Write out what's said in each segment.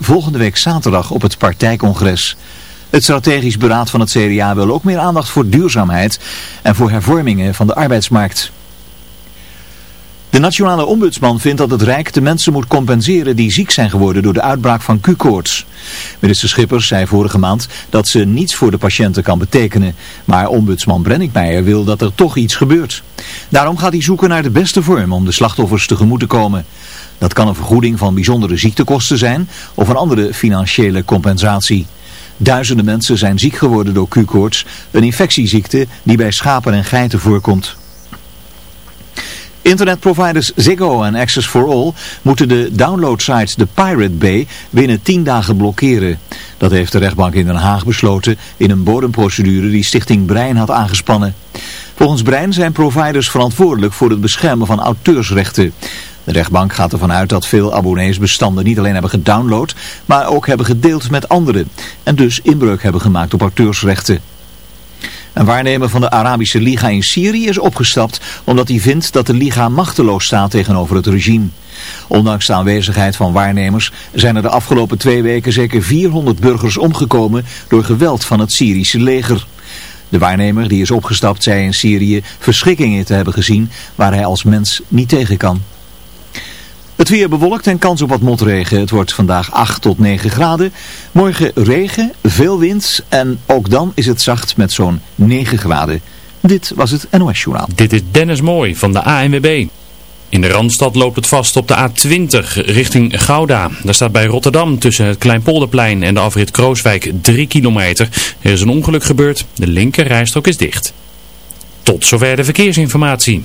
volgende week zaterdag op het partijcongres. Het strategisch beraad van het CDA wil ook meer aandacht voor duurzaamheid en voor hervormingen van de arbeidsmarkt. De nationale ombudsman vindt dat het Rijk de mensen moet compenseren die ziek zijn geworden door de uitbraak van Q-koorts. Minister Schippers zei vorige maand dat ze niets voor de patiënten kan betekenen. Maar ombudsman Brenninkmeijer wil dat er toch iets gebeurt. Daarom gaat hij zoeken naar de beste vorm om de slachtoffers tegemoet te komen. Dat kan een vergoeding van bijzondere ziektekosten zijn of een andere financiële compensatie. Duizenden mensen zijn ziek geworden door Q-koorts, een infectieziekte die bij schapen en geiten voorkomt. Internetproviders Ziggo en Access for All moeten de downloadsite The Pirate Bay binnen 10 dagen blokkeren. Dat heeft de rechtbank in Den Haag besloten in een bodemprocedure die stichting Brein had aangespannen. Volgens Brein zijn providers verantwoordelijk voor het beschermen van auteursrechten. De rechtbank gaat ervan uit dat veel abonnees bestanden niet alleen hebben gedownload, maar ook hebben gedeeld met anderen. En dus inbreuk hebben gemaakt op auteursrechten. Een waarnemer van de Arabische Liga in Syrië is opgestapt omdat hij vindt dat de Liga machteloos staat tegenover het regime. Ondanks de aanwezigheid van waarnemers zijn er de afgelopen twee weken zeker 400 burgers omgekomen door geweld van het Syrische leger. De waarnemer die is opgestapt zei in Syrië verschrikkingen te hebben gezien waar hij als mens niet tegen kan. Het weer bewolkt en kans op wat motregen. Het wordt vandaag 8 tot 9 graden. Morgen regen, veel wind en ook dan is het zacht met zo'n 9 graden. Dit was het NOS Journaal. Dit is Dennis Mooi van de ANWB. In de Randstad loopt het vast op de A20 richting Gouda. Daar staat bij Rotterdam tussen het Kleinpolderplein en de afrit Krooswijk 3 kilometer. Er is een ongeluk gebeurd. De linker rijstrook is dicht. Tot zover de verkeersinformatie.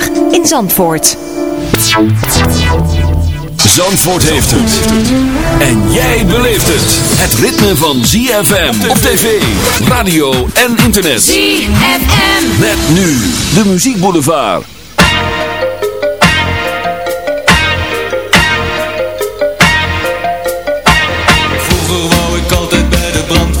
in Zandvoort. Zandvoort heeft het. En jij beleeft het. Het ritme van ZFM op tv, radio en internet. ZFM. Met nu de muziekboulevard. Vroeger wou ik altijd bij de brandweer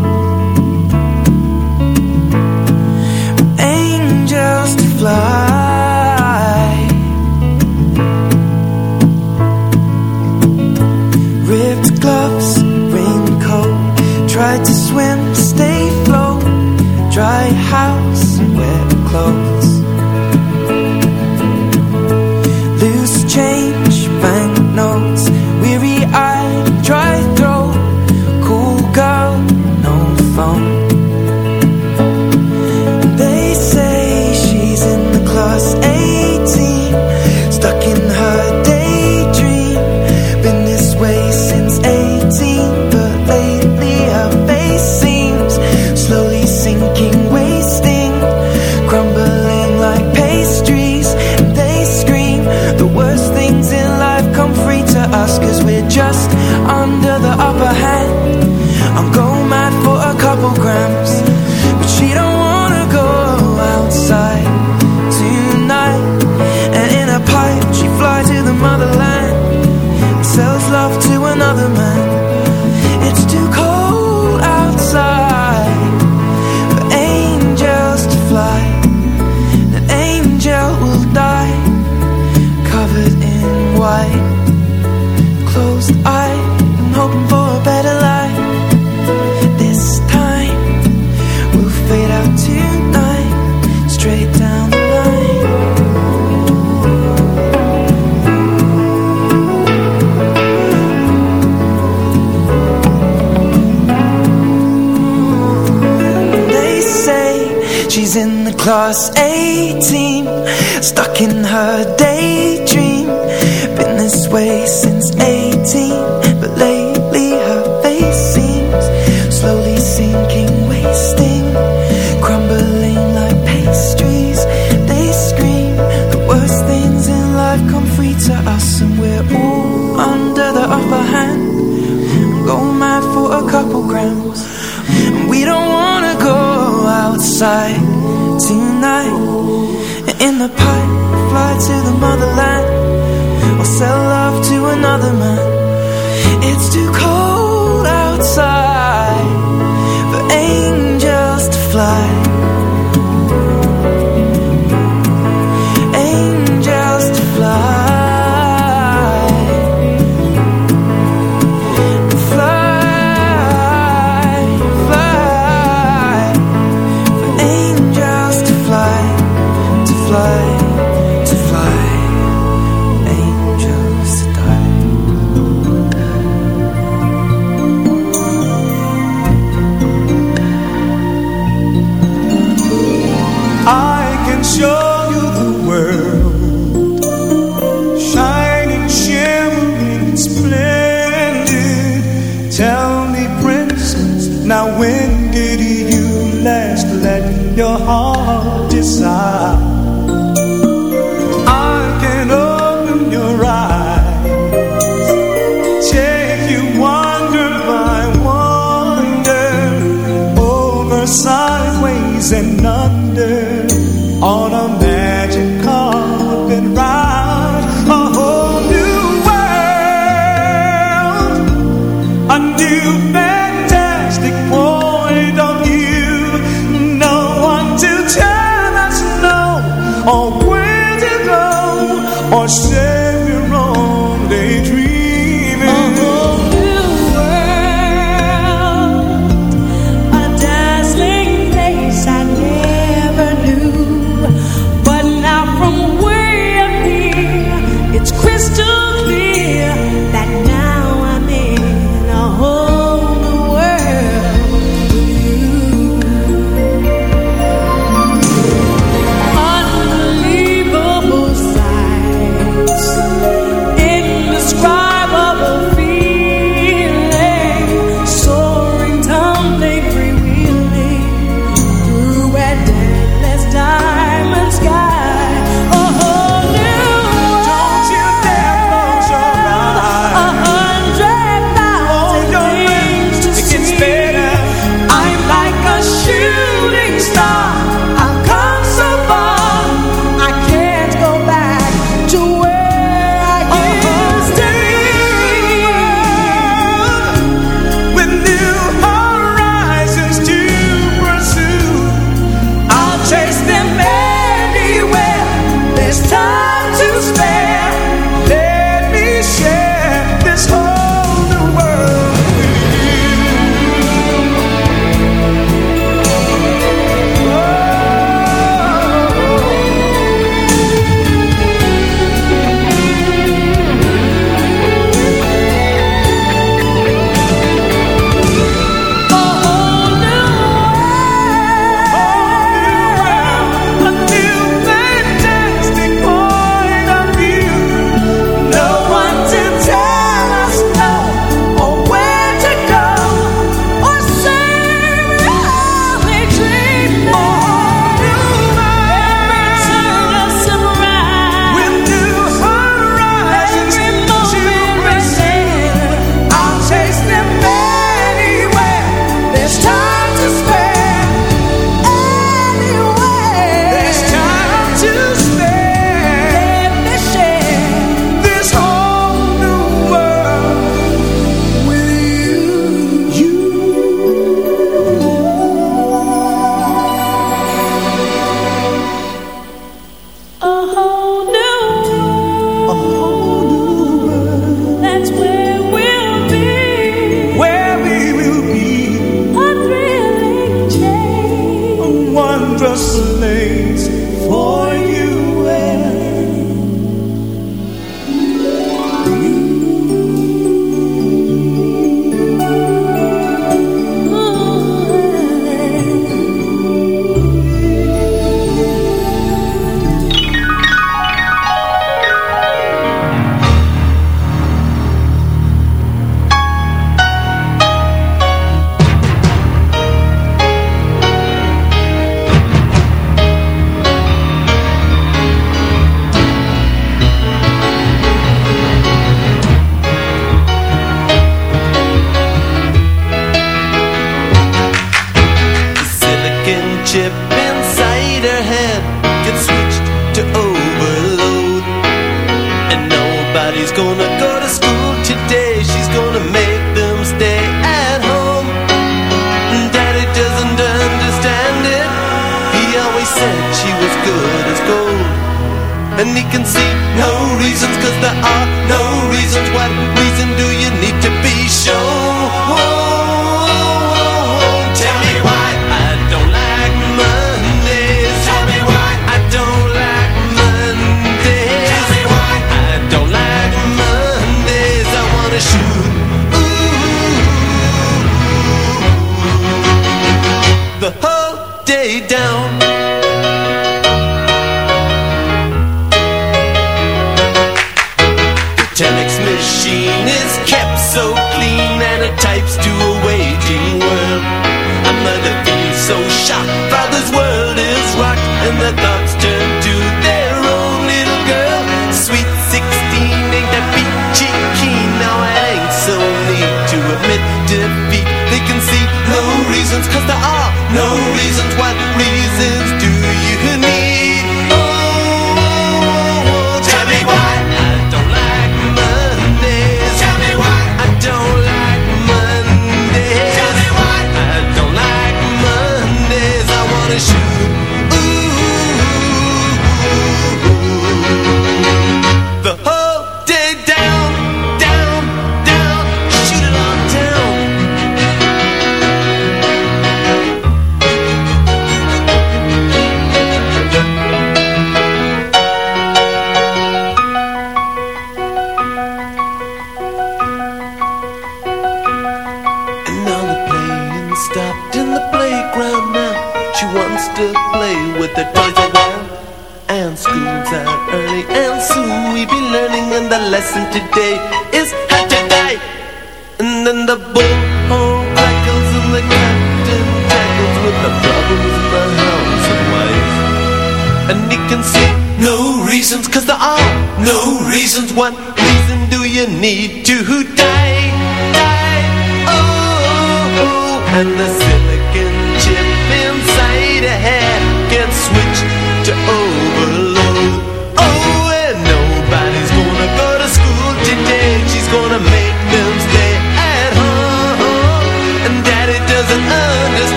show.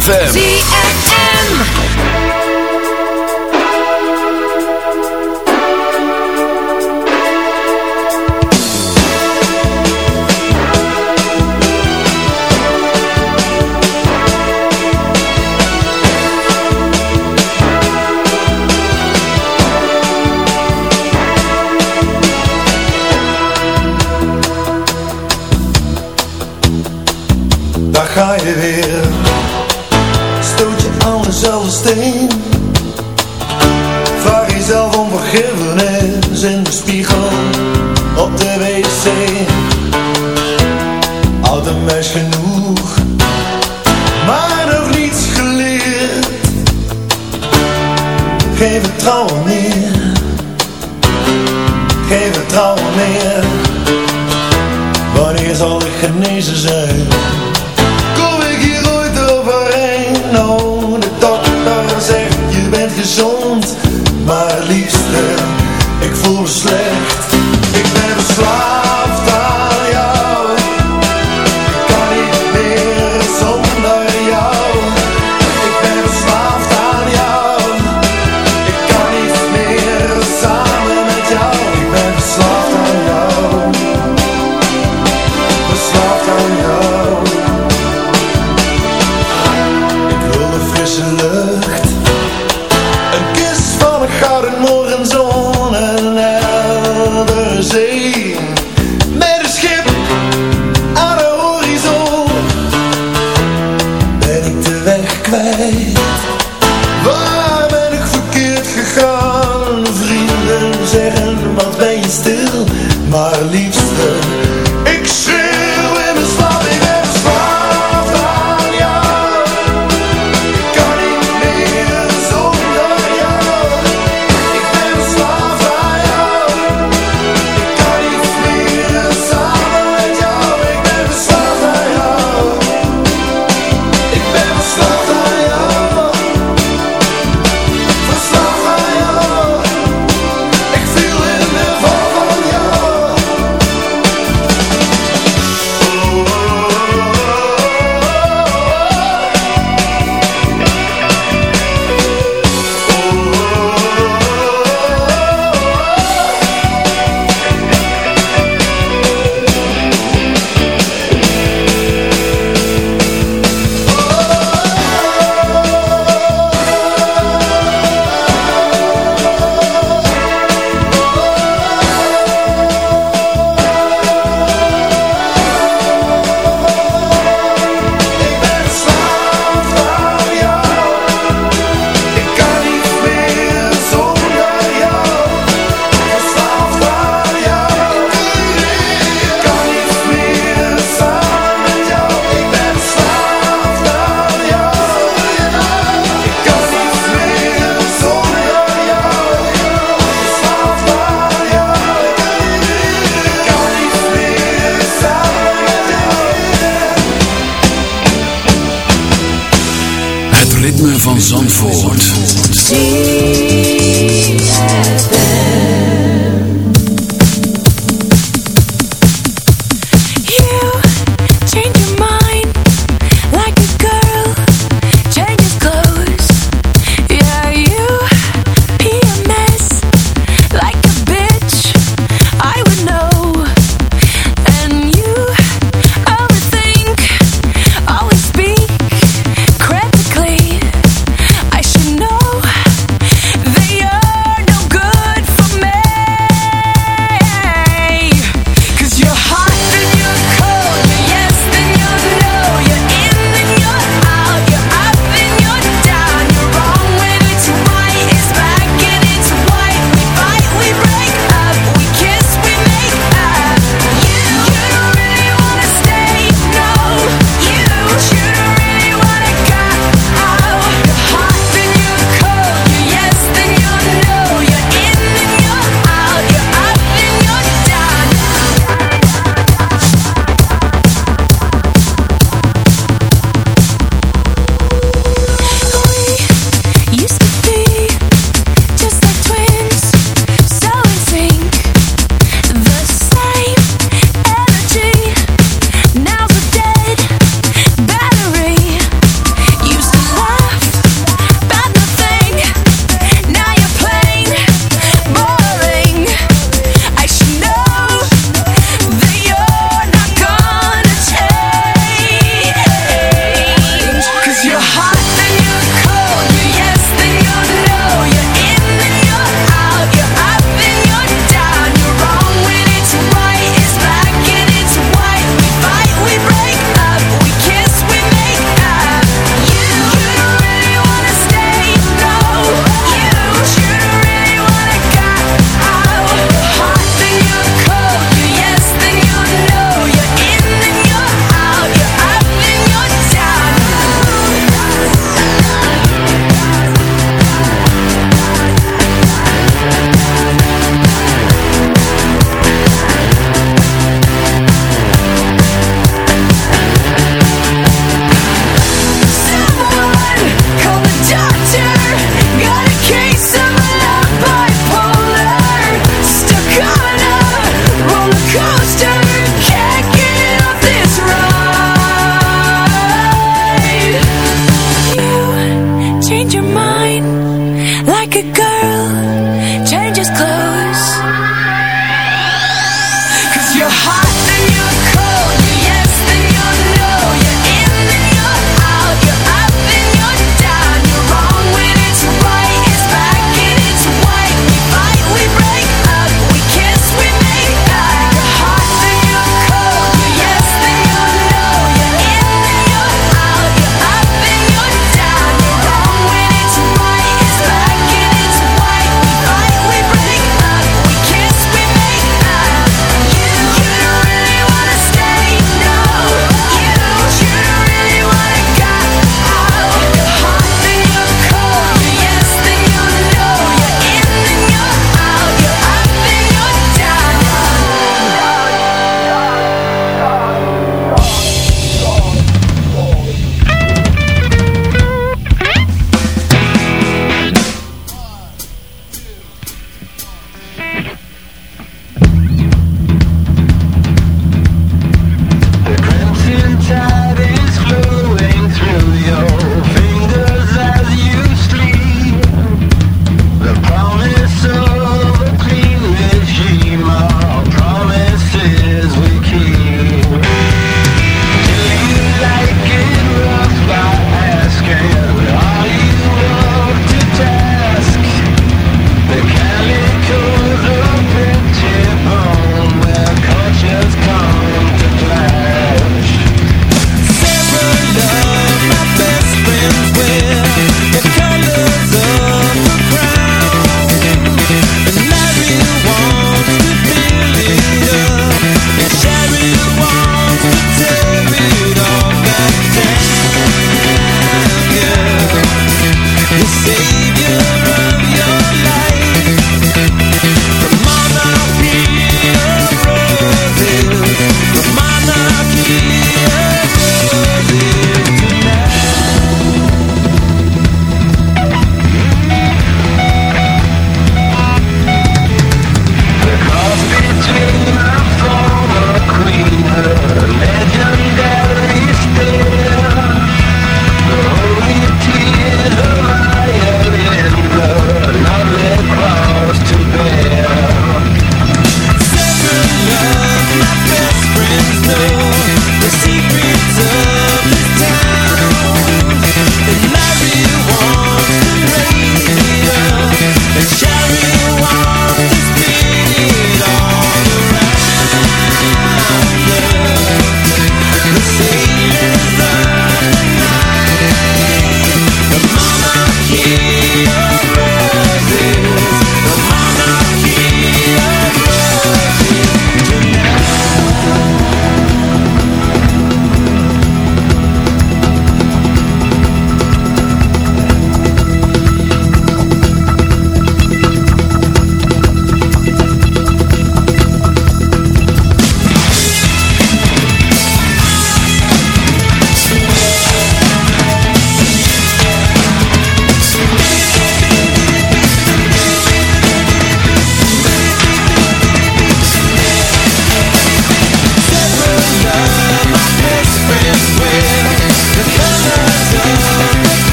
ZFM. Voel slecht. Ik ben verslaafd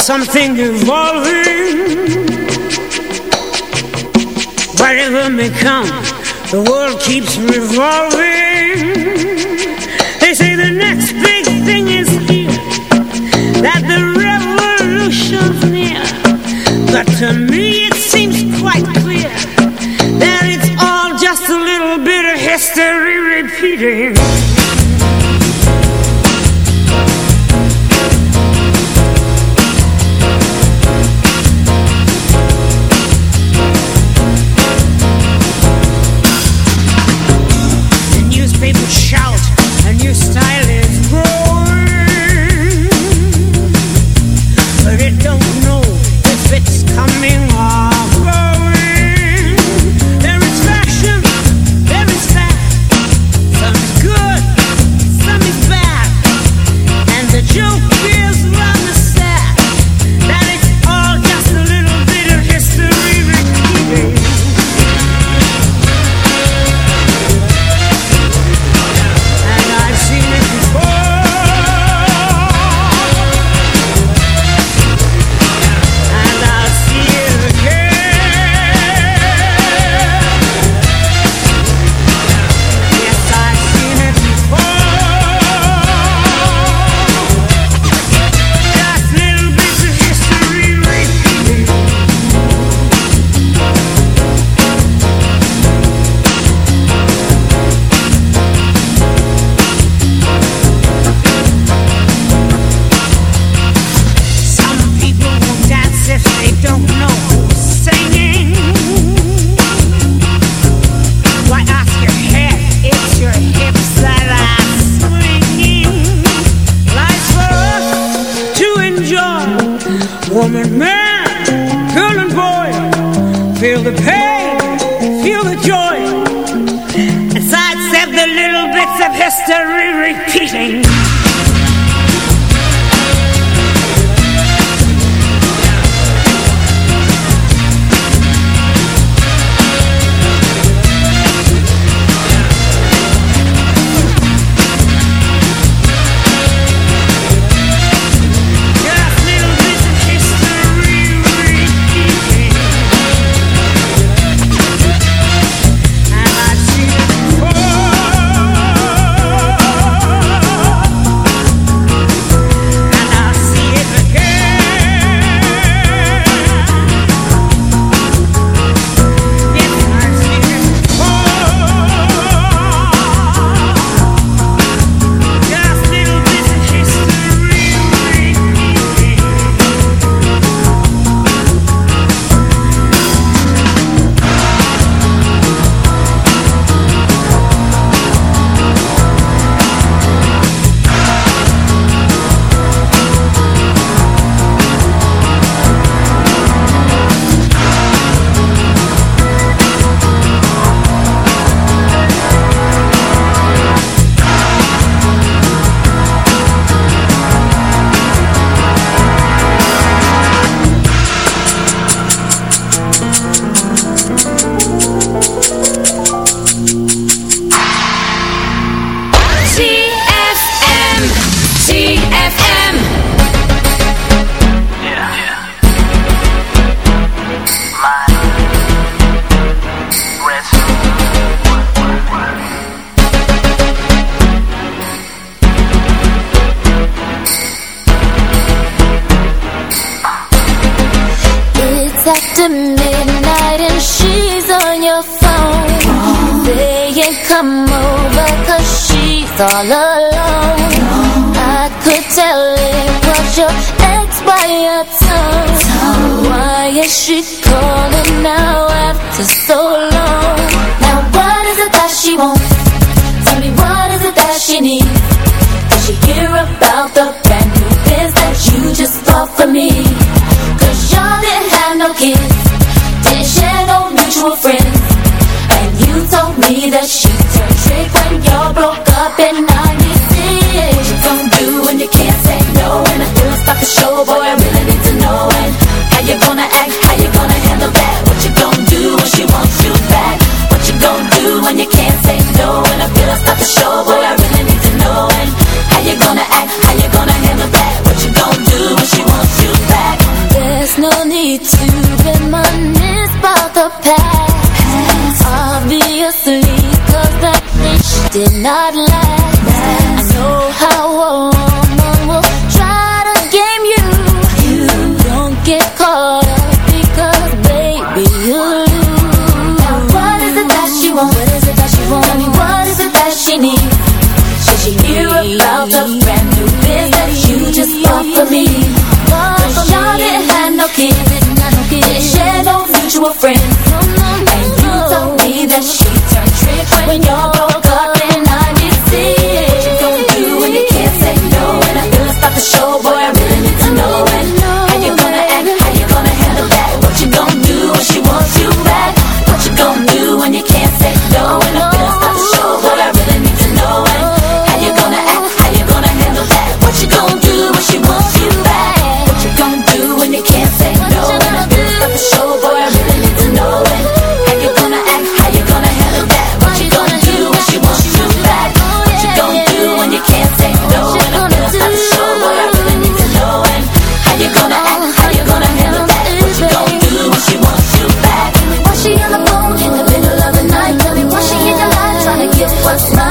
something evolving. what's mine.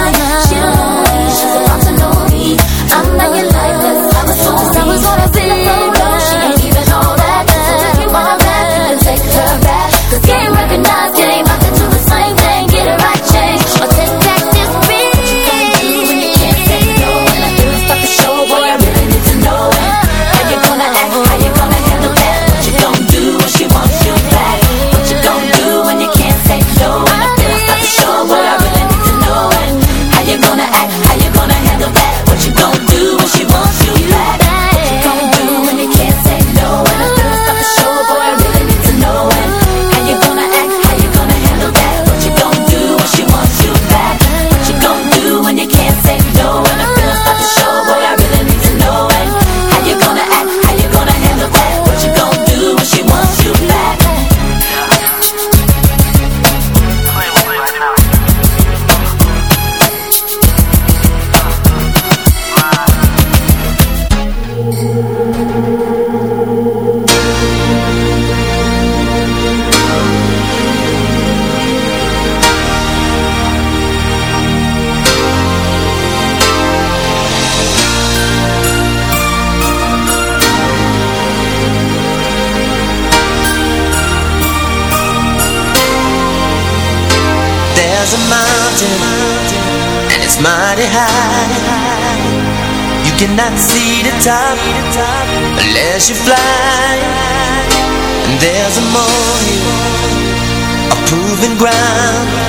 cannot see the top unless you fly. And there's a molehill, a proven ground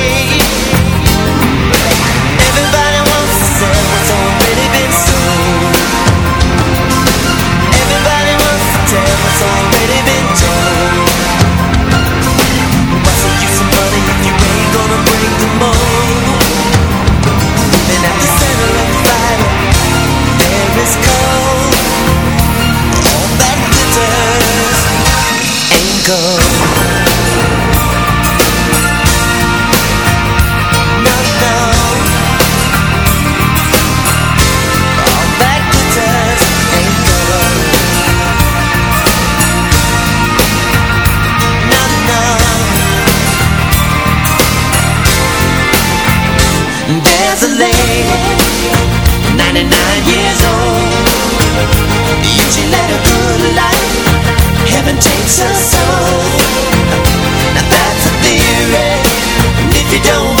99 years old. Usually led a good life Heaven takes her soul. Now that's a theory. And if you don't